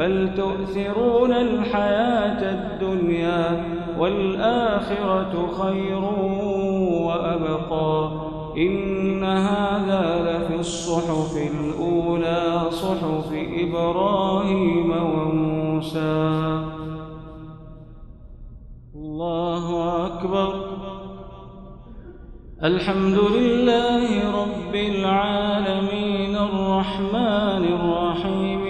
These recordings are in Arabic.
بل تؤثرون الحياة الدنيا والآخرة خير وأبقى. إن هذا لفي الصحف الأولى صحف إبراهيم وموسى. الله أكبر. الحمد لله رب العالمين الرحمن الرحيم.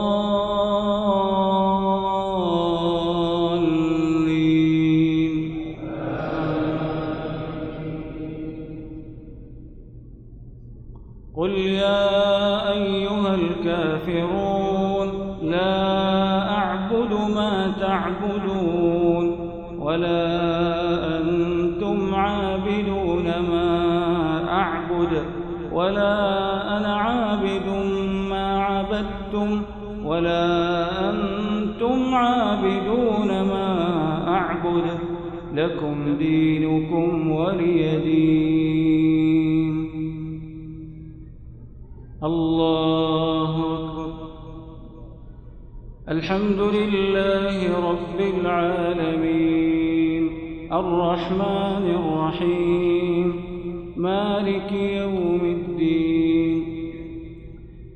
عبدتم ولا أنتم عابدون ما أعبد لكم دينكم ولي دين. الله أكبر. الحمد لله رب العالمين. الرحمن الرحيم. مالك يوم الدين.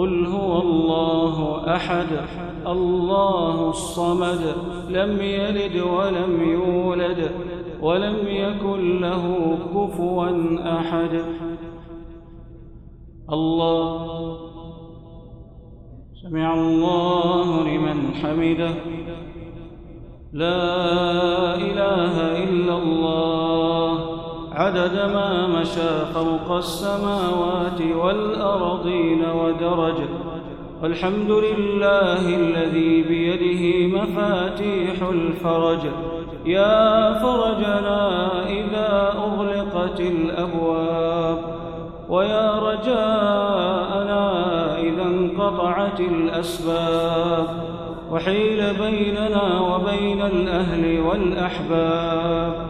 قل هو الله أحد الله الصمد لم يلد ولم يولد ولم يكن له كفوا أحد. الله سمع الله لمن حمده. لا إله إلا الله. عدد ما مشى فوق السماوات والأرضين ودرج. والحمد لله الذي بيده مفاتيح الفرج. يا فرجنا إذا أغلقت الأبواب. ويا رجاءنا إذا انقطعت الأسباب. وحيل بيننا وبين الأهل والأحباب.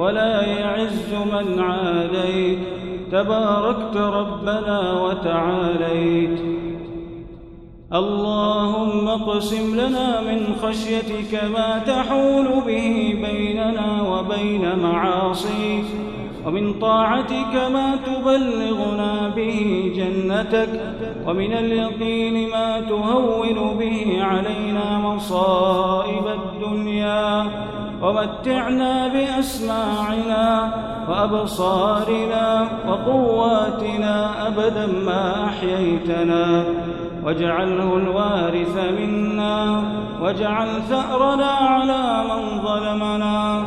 ولا يعز من عاديت. تباركت ربنا وتعاليت. اللهم اقسم لنا من خشيتك ما تحول به بيننا وبين معاصيك. ومن طاعتك ما تبلغنا به جنتك ومن اليقين ما تهون به علينا مصائب الدنيا. ومتعنا بأسماعنا وأبصارنا وقواتنا أبدا ما أحييتنا. واجعله الوارث منا واجعل ثأرنا على من ظلمنا.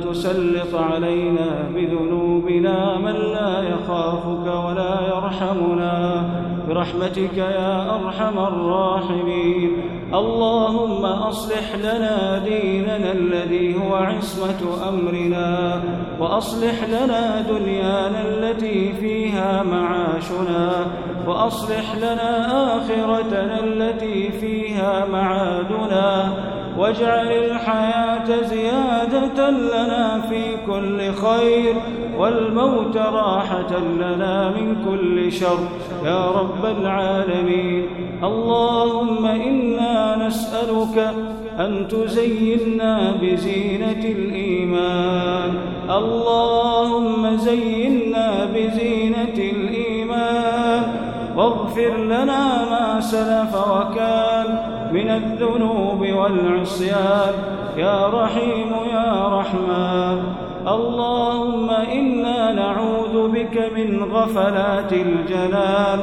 تسلط علينا بذنوبنا من لا يخافك ولا يرحمنا. برحمتك يا أرحم الراحمين. اللهم أصلح لنا ديننا الذي هو عصمة أمرنا وأصلح لنا دنيانا التي فيها معاشنا وأصلح لنا آخرتنا التي فيها معادنا. واجعل الحياة زيادة لنا في كل خير والموت راحة لنا من كل شر. يا رب العالمين اللهم إنا نسألك أن تزيننا بزينة الإيمان. اللهم زينا بزينة الإيمان. واغفر لنا ما سلف وكان. من الذنوب والعصيان. يا رحيم يا رحمن اللهم إنا نعوذ بك من غفلات الجنان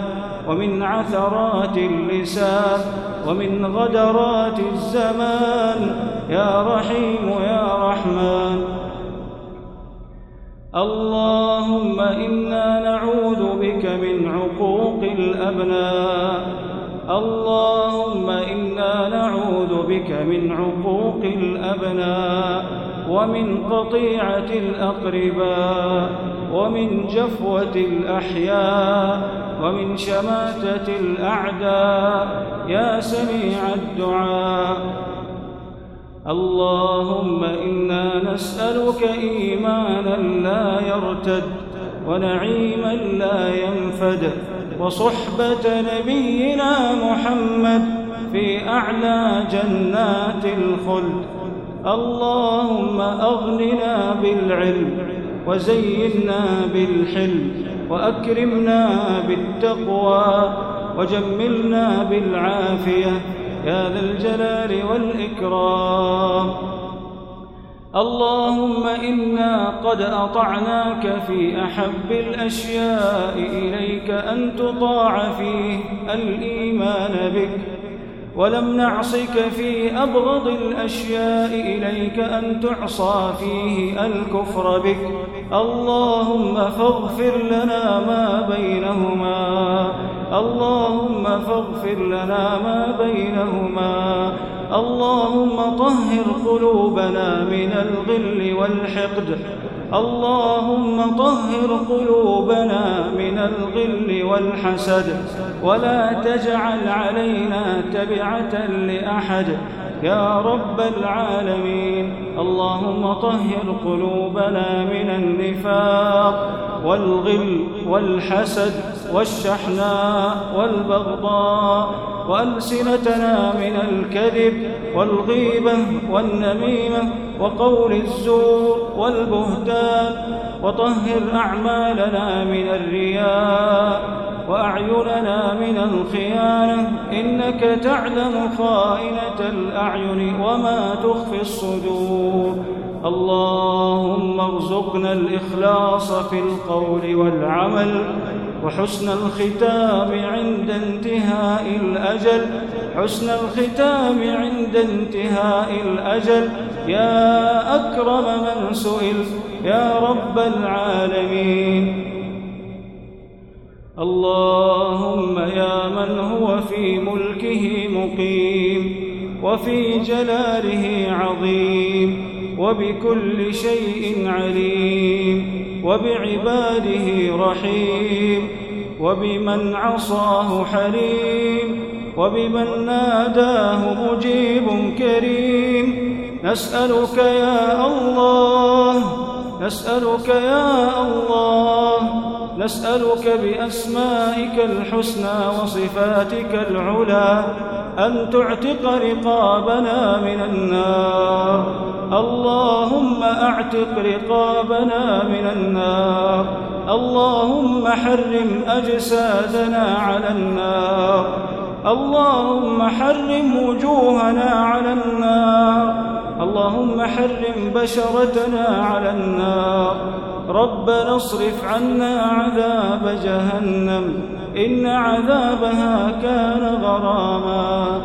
ومن عثرات اللسان ومن غدرات الزمان. يا رحيم يا رحمن اللهم إنا نعوذ بك من عقوق الأبناء. بك من عقوق الأبناء ومن قطيعة الأقرباء ومن جفوة الأحياء ومن شماتة الأعداء. يا سميع الدعاء. اللهم إنا نسألك إيمانا لا يرتد ونعيما لا ينفد وصحبة نبينا محمد في أعلى جنات الخلد. اللهم أغننا بالعلم وزينا بالحلم وأكرمنا بالتقوى وجملنا بالعافية. يا ذا الجلال والإكرام. اللهم إنا قد أطعناك في أحب الأشياء إليك أن تطاع فيه الإيمان بك. ولم نعصك في أبغض الأشياء إليك أن تعصى فيه الكفر بك. اللهم فاغفر لنا ما بينهما. اللهم فاغفر لنا ما بينهما. اللهم طهر قلوبنا من الغل والحقد. اللهم طهر قلوبنا من الغل والحسد ولا تجعل علينا تبعة لأحد. يا رب العالمين اللهم طهر قلوبنا من النفاق والغل والحسد. والشحناء والبغضاء وألسنتنا من الكذب والغيبة والنميمة وقول الزور والبهتان وطهر أعمالنا من الرياء وأعيننا من الخيانة إنك تعلم خائنة الأعين وما تخفي الصدور اللهم ارزقنا الإخلاص في القول والعمل وحسن الختام عند انتهاء الأجل. حسن الختام عند انتهاء الأجل. يا أكرم من سئل يا رب العالمين. اللهم يا من هو في ملكه مقيم وفي جلاله عظيم. وبكل شيء عليم وبعباده رحيم وبمن عصاه حليم وبمن ناداه مجيب كريم. نسألك يا الله نسألك يا الله نسألك بأسمائك الحسنى وصفاتك العلى. أن تعتق رقابنا من النار. اللهم أعتق رقابنا من النار. اللهم حرم أجسادنا على النار. اللهم حرم وجوهنا على النار. اللهم حرم بشرتنا على النار. ربنا اصرف عنا عذاب جهنم. إن عذابها كان غراما.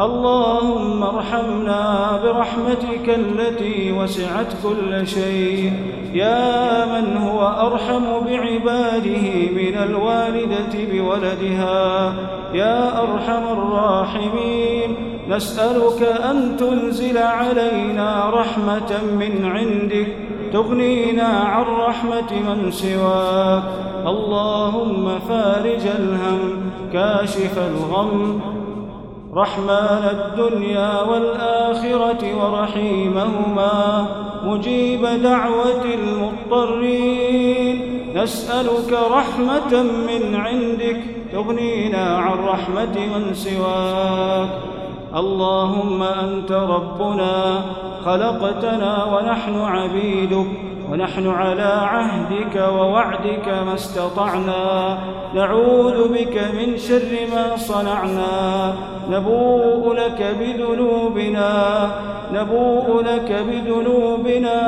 اللهم ارحمنا برحمتك التي وسعت كل شيء. يا من هو أرحم بعباده من الوالدة بولدها. يا أرحم الراحمين. نسألك أن تنزل علينا رحمة من عندك. تغنينا عن رحمة من سواك. اللهم فارج الهم كاشف الغم. رحمن الدنيا والآخرة ورحيمهما. مجيب دعوة المضطرين. نسألك رحمة من عندك تغنينا عن رحمة من سواك. اللهم أنت ربنا خلقتنا ونحن عبيدك ونحن على عهدك ووعدك ما استطعنا. نعوذ بك من شر ما صنعنا. نبوء لك بذنوبنا. نبوء لك بذنوبنا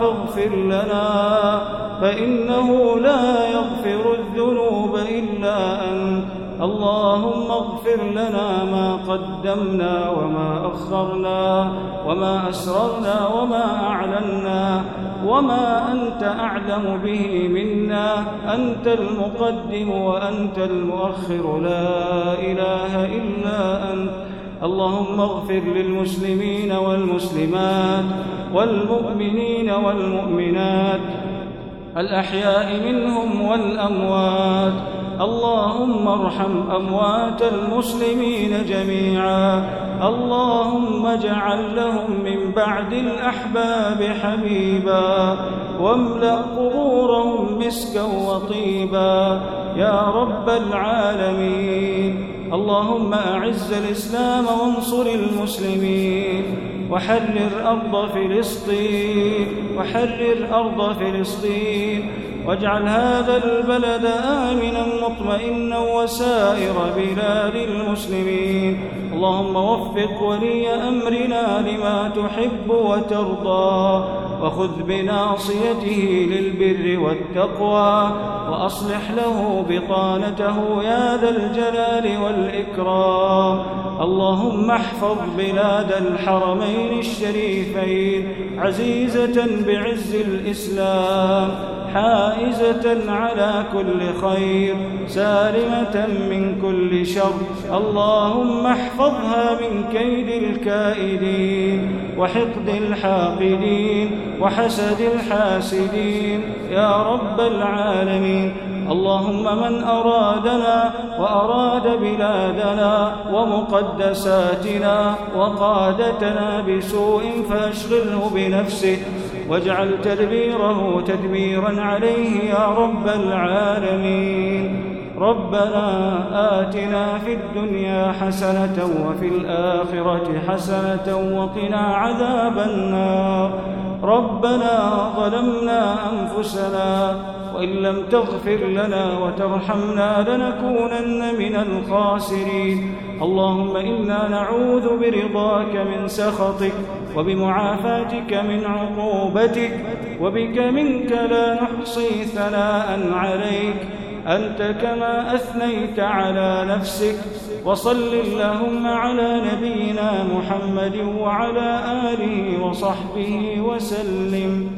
فاغفر لنا. فإنه لا يغفر الذنوب إلا أنت. اللهم اغفر لنا ما قدمنا وما أخرنا وما أسررنا وما أعلنا وما أنت أعلم به منا. أنت المقدم وأنت المؤخر. لا إله إلا أنت. اللهم اغفر للمسلمين والمسلمات والمؤمنين والمؤمنات. الأحياء منهم والأموات. اللهم ارحم أموات المسلمين جميعا. اللهم اجعل لهم من بعد الأحباب حبيبا. واملأ قبورهم مسكا وطيبا. يا رب العالمين. اللهم أعز الإسلام وانصر المسلمين. وحرر أرض فلسطين. وحرر أرض فلسطين. واجعل هذا البلد آمنا مطمئنا وسائر بلاد المسلمين. اللهم وفق ولي أمرنا لما تحب وترضى وخذ بناصيته للبر والتقوى وأصلح له بطانته يا ذا الجلال والإكرام. اللهم احفظ بلاد الحرمين الشريفين عزيزة بعز الإسلام حائزة على كل خير سالمة من كل شر. اللهم احفظها من كيد الكائدين وحقد الحاقدين وحسد الحاسدين. يا رب العالمين اللهم من أرادنا وأراد بلادنا ومقدساتنا وقادتنا بسوء فأشغله بنفسه واجعل تدبيره تدميرا عليه يا رب العالمين. ربنا آتنا في الدنيا حسنة وفي الآخرة حسنة وقنا عذاب النار. ربنا ظلمنا أنفسنا وإن لم تغفر لنا وترحمنا لنكونن من الخاسرين. اللهم إنا نعوذ برضاك من سخطك وبمعافاتك من عقوبتك وبك منك لا نحصي ثناء عليك. أنت كما أثنيت على نفسك وصل اللهم على نبينا محمد وعلى آله وصحبه وسلم.